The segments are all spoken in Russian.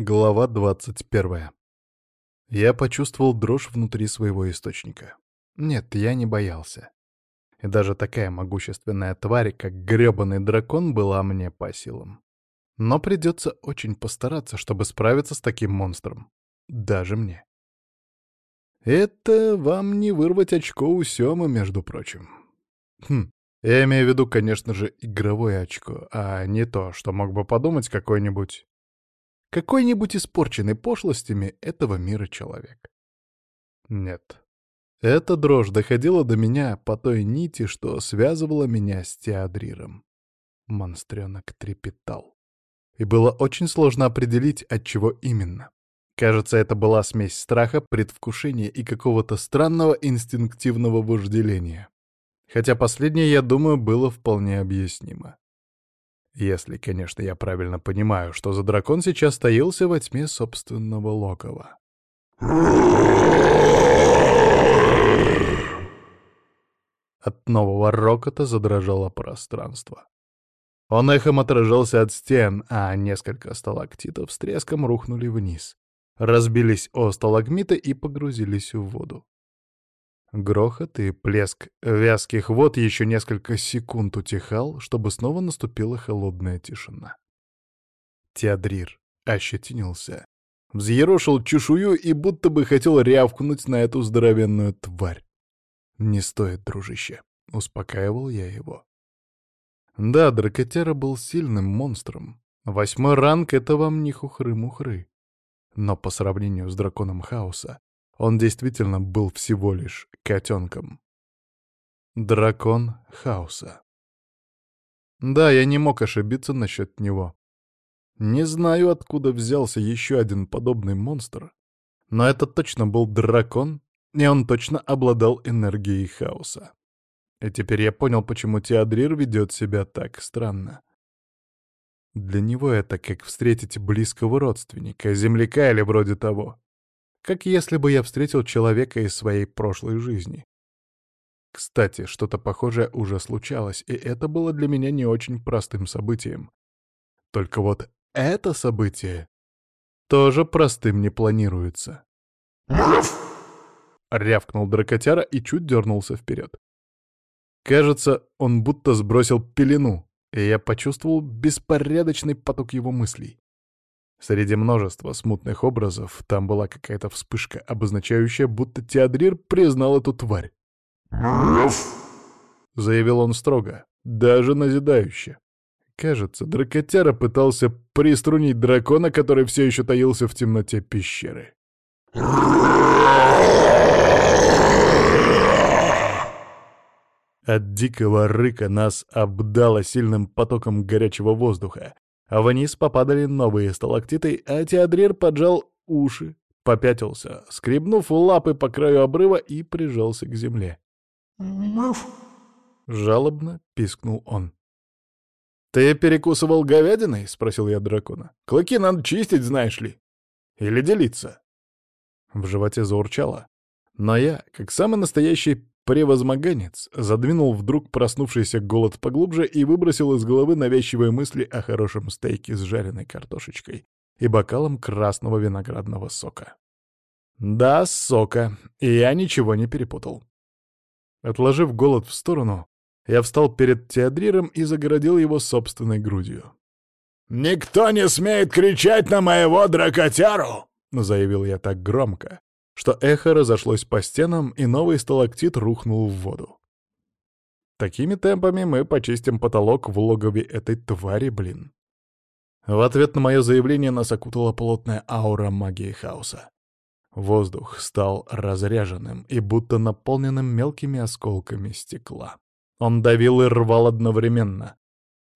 Глава 21. Я почувствовал дрожь внутри своего источника. Нет, я не боялся. И даже такая могущественная тварь, как грёбаный дракон, была мне по силам. Но придется очень постараться, чтобы справиться с таким монстром. Даже мне. Это вам не вырвать очко у Сёмы, между прочим. Хм, я имею в виду, конечно же, игровое очко, а не то, что мог бы подумать какой-нибудь какой-нибудь испорченный пошлостями этого мира человек. Нет. Эта дрожь доходила до меня по той нити, что связывала меня с Теодриром. Монстренок трепетал. И было очень сложно определить, от чего именно. Кажется, это была смесь страха, предвкушения и какого-то странного инстинктивного вожделения. Хотя последнее, я думаю, было вполне объяснимо. Если, конечно, я правильно понимаю, что за дракон сейчас таился во тьме собственного логова. От нового рокота задрожало пространство. Он эхом отражался от стен, а несколько сталактитов с треском рухнули вниз, разбились о сталагмиты и погрузились в воду. Грохот и плеск вязких вод еще несколько секунд утихал, чтобы снова наступила холодная тишина. Теодрир ощетинился, взъерошил чешую и будто бы хотел рявкнуть на эту здоровенную тварь. «Не стоит, дружище», — успокаивал я его. Да, Дракотяра был сильным монстром. Восьмой ранг — это вам не хухры-мухры. Но по сравнению с драконом хаоса, он действительно был всего лишь котенком. Дракон хаоса. Да, я не мог ошибиться насчет него. Не знаю, откуда взялся еще один подобный монстр, но это точно был дракон, и он точно обладал энергией хаоса. И теперь я понял, почему Теодрир ведет себя так странно. Для него это как встретить близкого родственника, земляка или вроде того как если бы я встретил человека из своей прошлой жизни. Кстати, что-то похожее уже случалось, и это было для меня не очень простым событием. Только вот это событие тоже простым не планируется. Рявкнул дракотяра и чуть дернулся вперед. Кажется, он будто сбросил пелену, и я почувствовал беспорядочный поток его мыслей. Среди множества смутных образов там была какая-то вспышка, обозначающая, будто Теодрир признал эту тварь. Заявил он строго, даже назидающе. Кажется, дракотяра пытался приструнить дракона, который все еще таился в темноте пещеры. От дикого рыка нас обдало сильным потоком горячего воздуха, вниз попадали новые сталактиты, а Теодрир поджал уши, попятился, скребнув лапы по краю обрыва и прижался к земле. «Муф!» — жалобно пискнул он. «Ты перекусывал говядиной?» — спросил я дракона. «Клыки надо чистить, знаешь ли. Или делиться?» В животе заурчало. Но я, как самый настоящий Превозмоганец задвинул вдруг проснувшийся голод поглубже и выбросил из головы навязчивые мысли о хорошем стейке с жареной картошечкой и бокалом красного виноградного сока. Да, сока, я ничего не перепутал. Отложив голод в сторону, я встал перед Теодриром и загородил его собственной грудью. «Никто не смеет кричать на моего дракотяру!» — заявил я так громко, что эхо разошлось по стенам, и новый сталактит рухнул в воду. Такими темпами мы почистим потолок в логове этой твари, блин. В ответ на мое заявление нас окутала плотная аура магии хаоса. Воздух стал разряженным и будто наполненным мелкими осколками стекла. Он давил и рвал одновременно.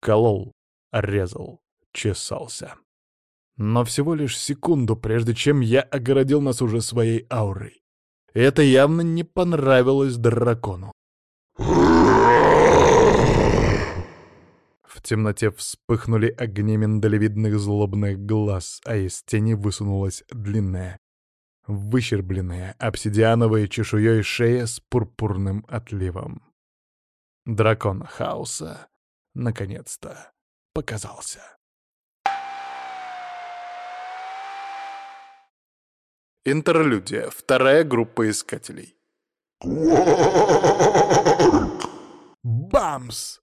Колол, резал, чесался но всего лишь секунду, прежде чем я огородил нас уже своей аурой. Это явно не понравилось дракону. В темноте вспыхнули огни миндалевидных злобных глаз, а из тени высунулась длинная, выщербленная обсидиановой чешуей шея с пурпурным отливом. Дракон хаоса наконец-то показался. Интерлюдия. Вторая группа искателей. Бамс!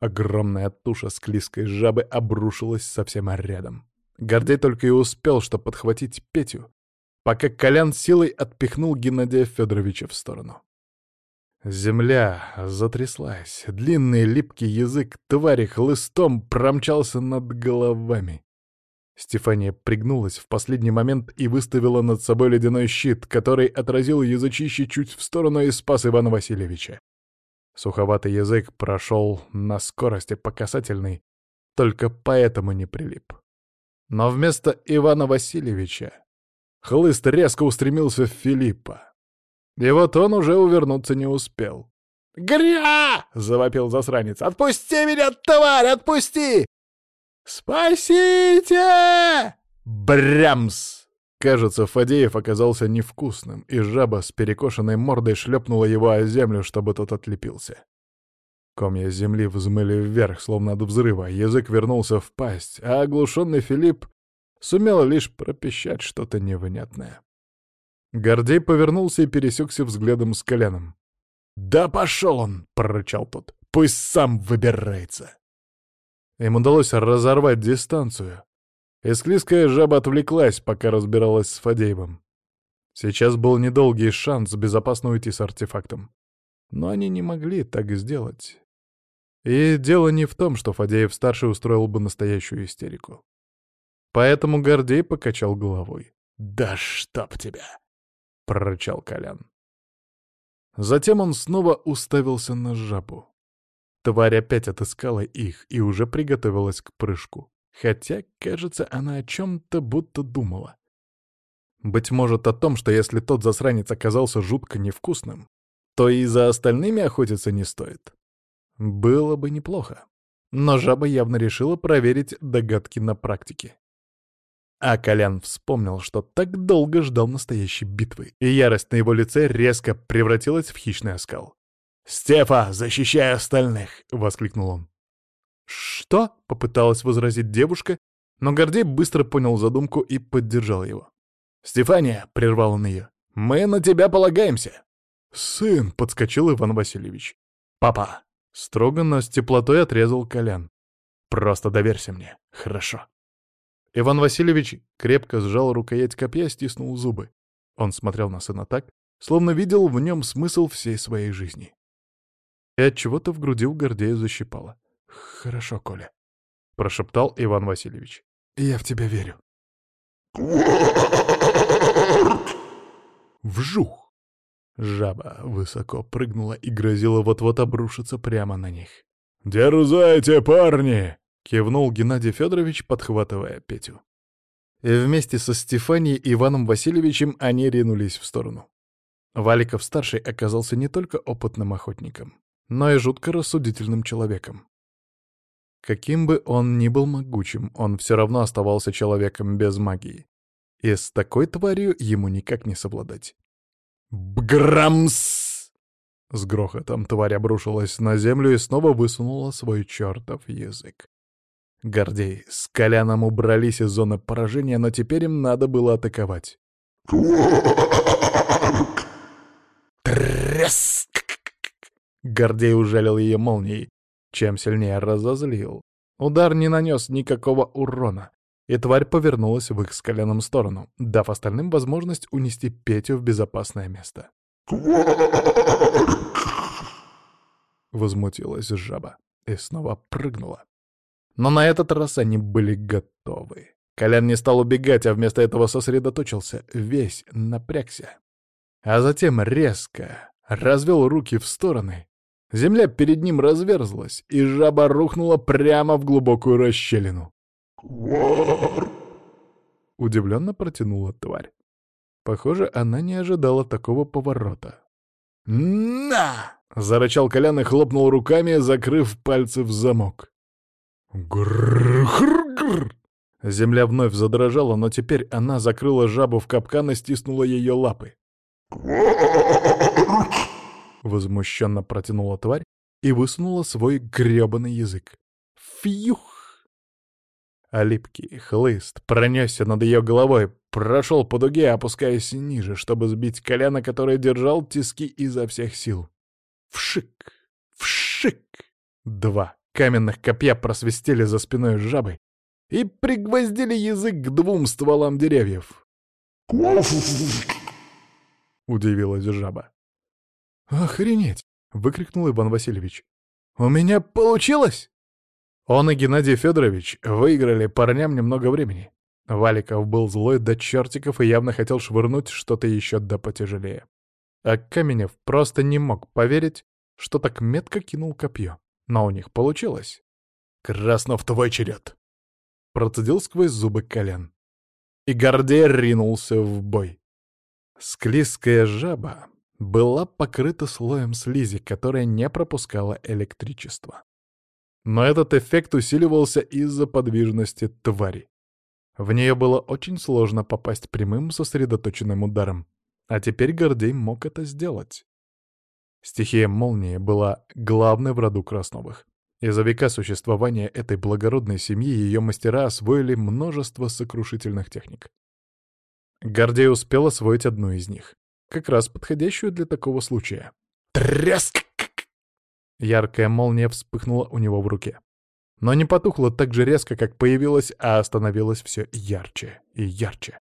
Огромная туша склизкой жабы обрушилась совсем рядом. Гордей только и успел, что подхватить Петю, пока Колян силой отпихнул Геннадия Федоровича в сторону. Земля затряслась, длинный липкий язык твари хлыстом промчался над головами. Стефания пригнулась в последний момент и выставила над собой ледяной щит, который отразил язычище чуть в сторону и спас Ивана Васильевича. Суховатый язык прошел на скорости по касательной, только поэтому не прилип. Но вместо Ивана Васильевича хлыст резко устремился в Филиппа. И вот он уже увернуться не успел. «Гря!» — завопил засранец. «Отпусти меня, тварь, отпусти!» «Спасите!» Брямс! Кажется, Фадеев оказался невкусным, и жаба с перекошенной мордой шлепнула его о землю, чтобы тот отлепился. Комья земли взмыли вверх, словно от взрыва, язык вернулся в пасть, а оглушенный Филипп сумел лишь пропищать что-то невнятное. Гордей повернулся и пересекся взглядом с Коляном. «Да пошел он!» — прорычал тот. «Пусть сам выбирается!» Им удалось разорвать дистанцию. Исклиская жаба отвлеклась, пока разбиралась с Фадеевым. Сейчас был недолгий шанс безопасно уйти с артефактом. Но они не могли так сделать. И дело не в том, что Фадеев-старший устроил бы настоящую истерику. Поэтому Гордей покачал головой. «Да чтоб тебя!» — прорычал Колян. Затем он снова уставился на жабу. Тварь опять отыскала их и уже приготовилась к прыжку. Хотя, кажется, она о чем-то будто думала. Быть может, о том, что если тот засранец оказался жутко невкусным, то и за остальными охотиться не стоит. Было бы неплохо. Но жаба явно решила проверить догадки на практике. А Колян вспомнил, что так долго ждал настоящей битвы, и ярость на его лице резко превратилась в хищный оскал. «Стефа, защищай остальных!» — воскликнул он. «Что?» — попыталась возразить девушка, но Гордей быстро понял задумку и поддержал его. «Стефания!» — прервал он ее. «Мы на тебя полагаемся!» «Сын!» — подскочил Иван Васильевич. «Папа!» — строго, но с теплотой отрезал Колян. «Просто доверься мне, хорошо?» Иван Васильевич крепко сжал рукоять копья, стиснул зубы. Он смотрел на сына так, словно видел в нем смысл всей своей жизни. И от чего то в груди у Гордея защипало. «Хорошо, Коля», — прошептал Иван Васильевич. «Я в тебя верю». Вжух! Жаба высоко прыгнула и грозила вот-вот обрушиться прямо на них. «Дерзайте, парни!» — кивнул Геннадий Федорович, подхватывая Петю. И вместе со Стефанией и Иваном Васильевичем они ринулись в сторону. Валиков-старший оказался не только опытным охотником, но и жутко рассудительным человеком. Каким бы он ни был могучим, он все равно оставался человеком без магии. И с такой тварью ему никак не совладать. Бграмс! С грохотом тварь обрушилась на землю и снова высунула свой чертов язык. Гордей с Коляном убрались из зоны поражения, но теперь им надо было атаковать. Треск! Гордей ужалил ее молнией, чем сильнее разозлил. Удар не нанес никакого урона, и тварь повернулась в их с Коляном сторону, дав остальным возможность унести Петю в безопасное место. Возмутилась жаба и снова прыгнула. Но на этот раз они были готовы. Колян не стал убегать, а вместо этого сосредоточился, весь напрягся. А затем резко развел руки в стороны. Земля перед ним разверзлась, и жаба рухнула прямо в глубокую расщелину. «Квар!» — удивленно протянула тварь. Похоже, она не ожидала такого поворота. «На!» — зарычал Колян и хлопнул руками, закрыв пальцы в замок. «Гррррррр!» Земля вновь задрожала, но теперь она закрыла жабу в капкан и стиснула ее лапы. Возмущенно протянула тварь и высунула свой грёбаный язык. Фьюх! А липкий хлыст пронесся над ее головой, прошел по дуге, опускаясь ниже, чтобы сбить колено, которое держал тиски изо всех сил. Вшик! Вшик! Два каменных копья просвистели за спиной жабы и пригвоздили язык к двум стволам деревьев. Удивилась жаба. «Охренеть!» — выкрикнул Иван Васильевич. «У меня получилось!» Он и Геннадий Федорович выиграли парням немного времени. Валиков был злой до чертиков и явно хотел швырнуть что-то еще да потяжелее. А Каменев просто не мог поверить, что так метко кинул копье. Но у них получилось. «Краснов, твой черед!» Процедил сквозь зубы колен. И Гордей ринулся в бой. Склизкая жаба была покрыта слоем слизи, которая не пропускала электричество. Но этот эффект усиливался из-за подвижности твари. В нее было очень сложно попасть прямым сосредоточенным ударом, а теперь Гордей мог это сделать. Стихия молнии была главной в роду Красновых. И за века существования этой благородной семьи ее мастера освоили множество сокрушительных техник. Гордей успел освоить одну из них, как раз подходящую для такого случая. Треск! Яркая молния вспыхнула у него в руке. Но не потухла так же резко, как появилась, а остановилась все ярче и ярче.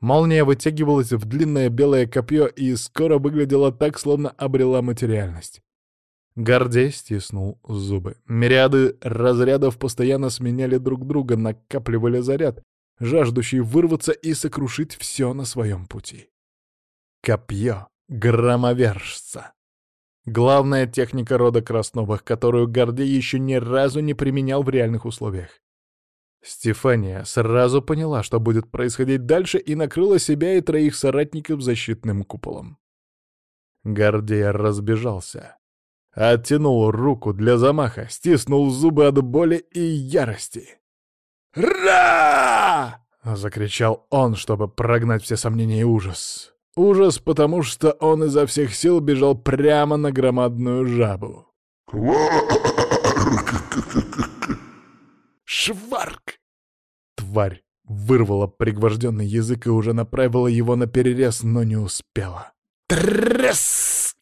Молния вытягивалась в длинное белое копье и скоро выглядела так, словно обрела материальность. Гордей стиснул зубы. Мириады разрядов постоянно сменяли друг друга, накапливали заряд, жаждущий вырваться и сокрушить все на своем пути. Копье громовержца. Главная техника рода Красновых, которую Гордей еще ни разу не применял в реальных условиях. Стефания сразу поняла, что будет происходить дальше, и накрыла себя и троих соратников защитным куполом. Гордей разбежался. Оттянул руку для замаха, стиснул зубы от боли и ярости. «Ра!» — закричал он, чтобы прогнать все сомнения и ужас. Ужас, потому что он изо всех сил бежал прямо на громадную жабу. Шварк! Тварь вырвала пригвожденный язык и уже направила его на перерез, но не успела. Треск!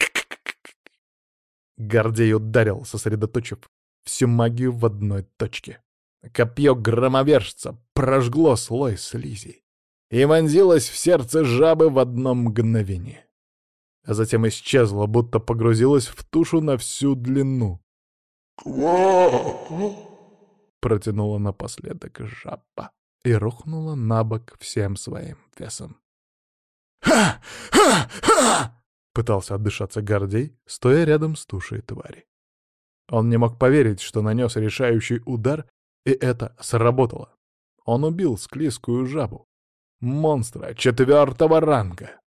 Гордей ударил, сосредоточив всю магию в одной точке. Копье громовержца прожгло слой слизи и вонзилась в сердце жабы в одно мгновение. А затем исчезла, будто погрузилась в тушу на всю длину. Протянула напоследок жаба и рухнула на бок всем своим весом. «Ха! Ха! Ха!» — пытался отдышаться Гордей, стоя рядом с тушей твари. Он не мог поверить, что нанес решающий удар, и это сработало. Он убил склизкую жабу, монстра четвертого ранга.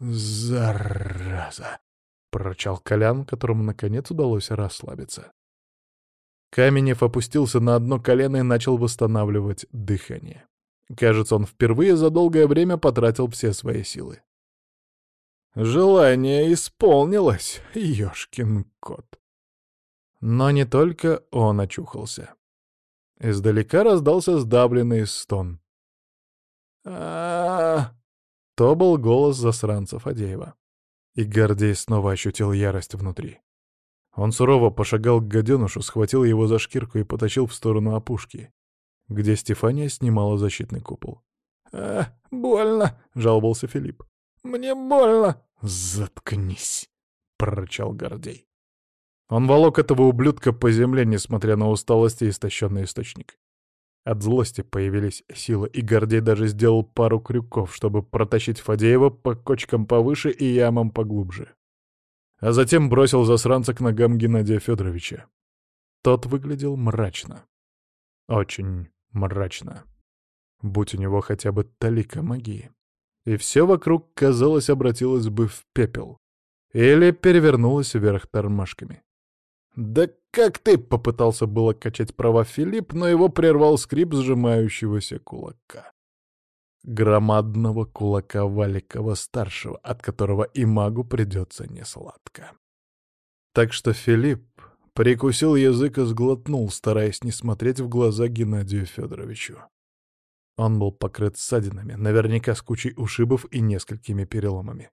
«Зараза!» — прорычал Колян, которому наконец удалось расслабиться. Каменев опустился на одно колено и начал восстанавливать дыхание. Кажется, он впервые за долгое время потратил все свои силы. Желание исполнилось, ёшкин кот. Но не только он очухался. Издалека раздался сдавленный стон а То был голос засранца Фадеева. И Гордей снова ощутил ярость внутри. Он сурово пошагал к гаденушу, схватил его за шкирку и потащил в сторону опушки, где Стефания снимала защитный купол. «А, больно!» — жаловался Филипп. «Мне больно!» «Заткнись!» — прорычал Гордей. Он волок этого ублюдка по земле, несмотря на усталость и истощенный источник. От злости появились силы, и Гордей даже сделал пару крюков, чтобы протащить Фадеева по кочкам повыше и ямам поглубже. А затем бросил засранца к ногам Геннадия Федоровича. Тот выглядел мрачно. Очень мрачно. Будь у него хотя бы талика магии. И все вокруг, казалось, обратилось бы в пепел. Или перевернулось вверх тормашками. «Да как ты?» — попытался было качать права Филипп, но его прервал скрип сжимающегося кулака. Громадного кулака Валикова-старшего, от которого и магу придется несладко. Так что Филипп прикусил язык и сглотнул, стараясь не смотреть в глаза Геннадию Федоровичу. Он был покрыт ссадинами, наверняка с кучей ушибов и несколькими переломами.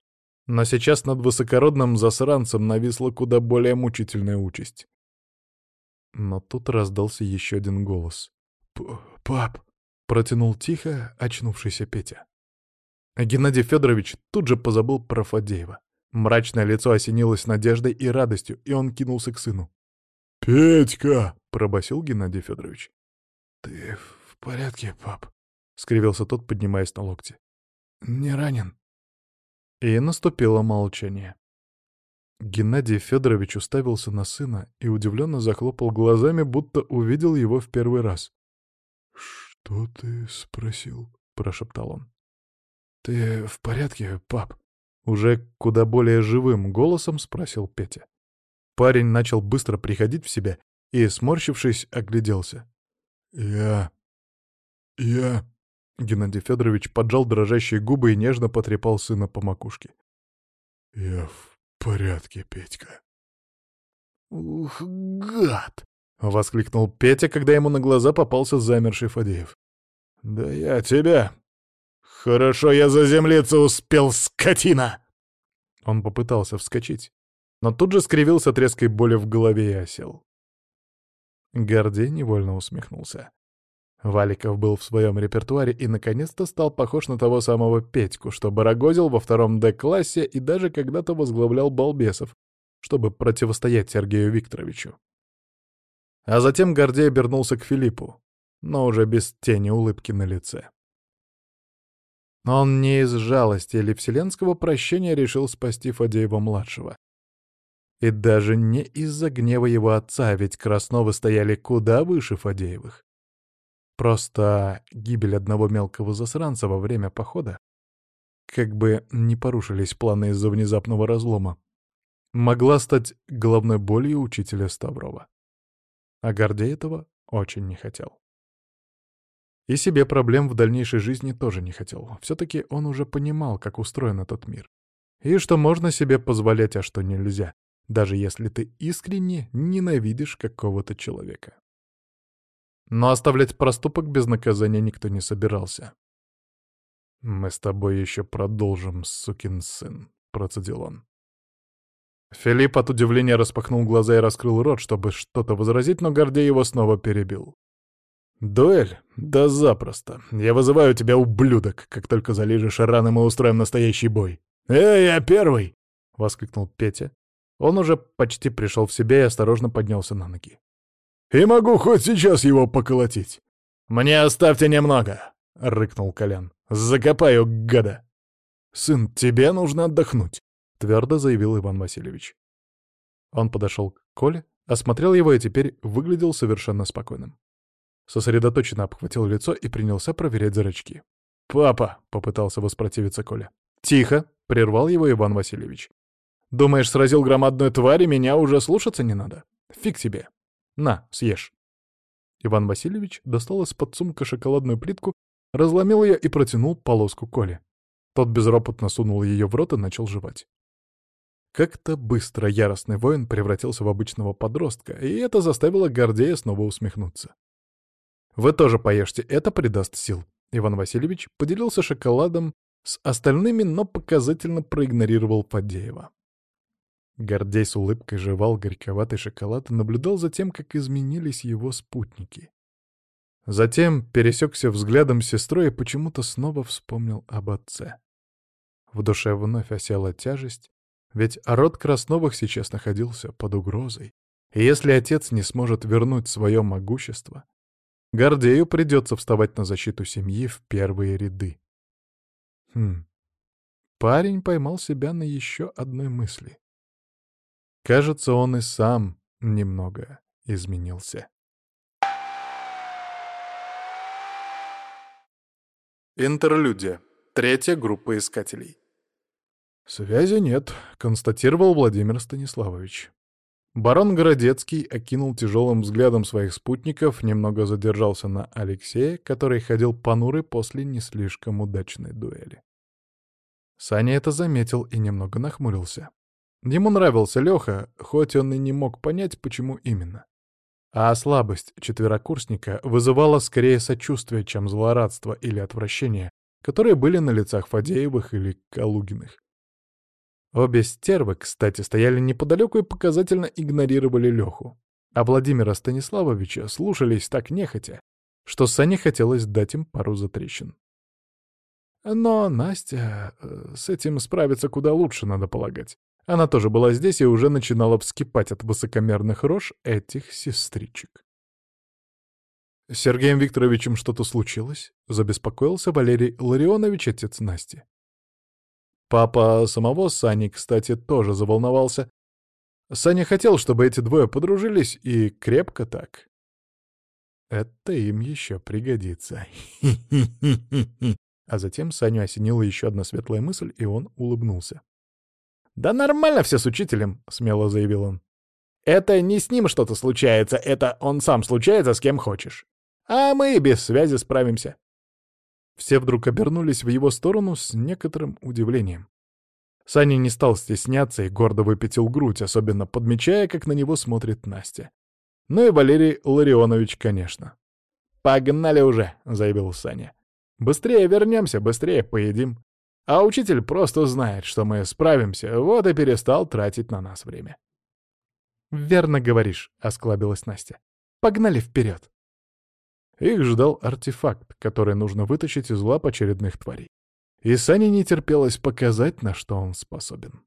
Но сейчас над высокородным засранцем нависла куда более мучительная участь. Но тут раздался еще один голос. «Пап!» — протянул тихо очнувшийся Петя. Геннадий Федорович тут же позабыл про Фадеева. Мрачное лицо осенилось надеждой и радостью, и он кинулся к сыну. «Петька!» — пробасил Геннадий Федорович. «Ты в порядке, пап?» — скривился тот, поднимаясь на локти. «Не ранен?» И наступило молчание. Геннадий Федорович уставился на сына и удивленно захлопал глазами, будто увидел его в первый раз. «Что ты спросил?» — прошептал он. «Ты в порядке, пап?» Уже куда более живым голосом спросил Петя. Парень начал быстро приходить в себя и, сморщившись, огляделся. «Я... я...» Геннадий Федорович поджал дрожащие губы и нежно потрепал сына по макушке. «Я в порядке, Петька». «Ух, гад!» — воскликнул Петя, когда ему на глаза попался замерший Фадеев. «Да я тебя...» «Хорошо я заземлиться успел, скотина!» Он попытался вскочить, но тут же скривился от резкой боли в голове и осел. Гордей невольно усмехнулся. Валиков был в своем репертуаре и наконец-то стал похож на того самого Петьку, что барагозил во втором Д-классе и даже когда-то возглавлял балбесов, чтобы противостоять Сергею Викторовичу. А затем Гордей обернулся к Филиппу, но уже без тени улыбки на лице. Он не из жалости или вселенского прощения решил спасти Фадеева-младшего. И даже не из-за гнева его отца, ведь Красновы стояли куда выше Фадеевых. Просто гибель одного мелкого засранца во время похода, как бы не порушились планы из-за внезапного разлома, могла стать головной болью учителя Ставрова. А Гордей этого очень не хотел. И себе проблем в дальнейшей жизни тоже не хотел. Все-таки он уже понимал, как устроен этот мир. И что можно себе позволять, а что нельзя, даже если ты искренне ненавидишь какого-то человека. Но оставлять проступок без наказания никто не собирался. «Мы с тобой еще продолжим, сукин сын», — процедил он. Филипп от удивления распахнул глаза и раскрыл рот, чтобы что-то возразить, но Гордей его снова перебил. «Дуэль? Да запросто. Я вызываю тебя, ублюдок. Как только залежешь раны, мы устроим настоящий бой». «Эй, я первый!» — воскликнул Петя. Он уже почти пришел в себя и осторожно поднялся на ноги. «И могу хоть сейчас его поколотить». «Мне оставьте немного!» — рыкнул Колян. «Закопаю, гада!» «Сын, тебе нужно отдохнуть», — твердо заявил Иван Васильевич. Он подошел к Коле, осмотрел его и теперь выглядел совершенно спокойным. Сосредоточенно обхватил лицо и принялся проверять зрачки. «Папа!» — попытался воспротивиться Коля. «Тихо!» — прервал его Иван Васильевич. «Думаешь, сразил громадную тварь, и меня уже слушаться не надо? Фиг тебе! На, съешь!» Иван Васильевич достал из-под сумка шоколадную плитку, разломил ее и протянул полоску Коле. Тот безропотно сунул ее в рот и начал жевать. Как-то быстро яростный воин превратился в обычного подростка, и это заставило Гордея снова усмехнуться. Вы тоже поешьте, это придаст сил. Иван Васильевич поделился шоколадом с остальными, но показательно проигнорировал Фадеева. Гордей с улыбкой жевал горьковатый шоколад и наблюдал за тем, как изменились его спутники. Затем пересекся взглядом с сестрой и почему-то снова вспомнил об отце. В душе вновь осела тяжесть, ведь род Красновых сейчас находился под угрозой. И если отец не сможет вернуть свое могущество, Гордею придется вставать на защиту семьи в первые ряды. Хм. Парень поймал себя на еще одной мысли. Кажется, он и сам немного изменился. Интерлюдия. Третья группа искателей. «Связи нет», — констатировал Владимир Станиславович. Барон Городецкий окинул тяжелым взглядом своих спутников, немного задержался на Алексее, который ходил понурый после не слишком удачной дуэли. Саня это заметил и немного нахмурился. Ему нравился Леха, хоть он и не мог понять, почему именно. А слабость четверокурсника вызывала скорее сочувствие, чем злорадство или отвращение, которые были на лицах Фадеевых или Калугиных. Обе стервы, кстати, стояли неподалеку и показательно игнорировали Леху. А Владимира Станиславовича слушались так нехотя, что Сане хотелось дать им пару затрещин. Но Настя э, с этим справится куда лучше, надо полагать. Она тоже была здесь и уже начинала вскипать от высокомерных рож этих сестричек. «С Сергеем Викторовичем что-то случилось?» — забеспокоился Валерий Ларионович, отец Насти. Папа самого Сани, кстати, тоже заволновался. Саня хотел, чтобы эти двое подружились, и крепко так. Это им еще пригодится. А затем Саню осенила еще одна светлая мысль, и он улыбнулся. «Да нормально все с учителем», — смело заявил он. «Это не с ним что-то случается, это он сам случается с кем хочешь. А мы без связи справимся». Все вдруг обернулись в его сторону с некоторым удивлением. Саня не стал стесняться и гордо выпятил грудь, особенно подмечая, как на него смотрит Настя. Ну и Валерий Ларионович, конечно. «Погнали уже», — заявил Саня. «Быстрее вернемся, быстрее поедим. А учитель просто знает, что мы справимся, вот и перестал тратить на нас время». «Верно говоришь», — осклабилась Настя. «Погнали вперед!» Их ждал артефакт, который нужно вытащить из лап очередных тварей. И Сане не терпелось показать, на что он способен.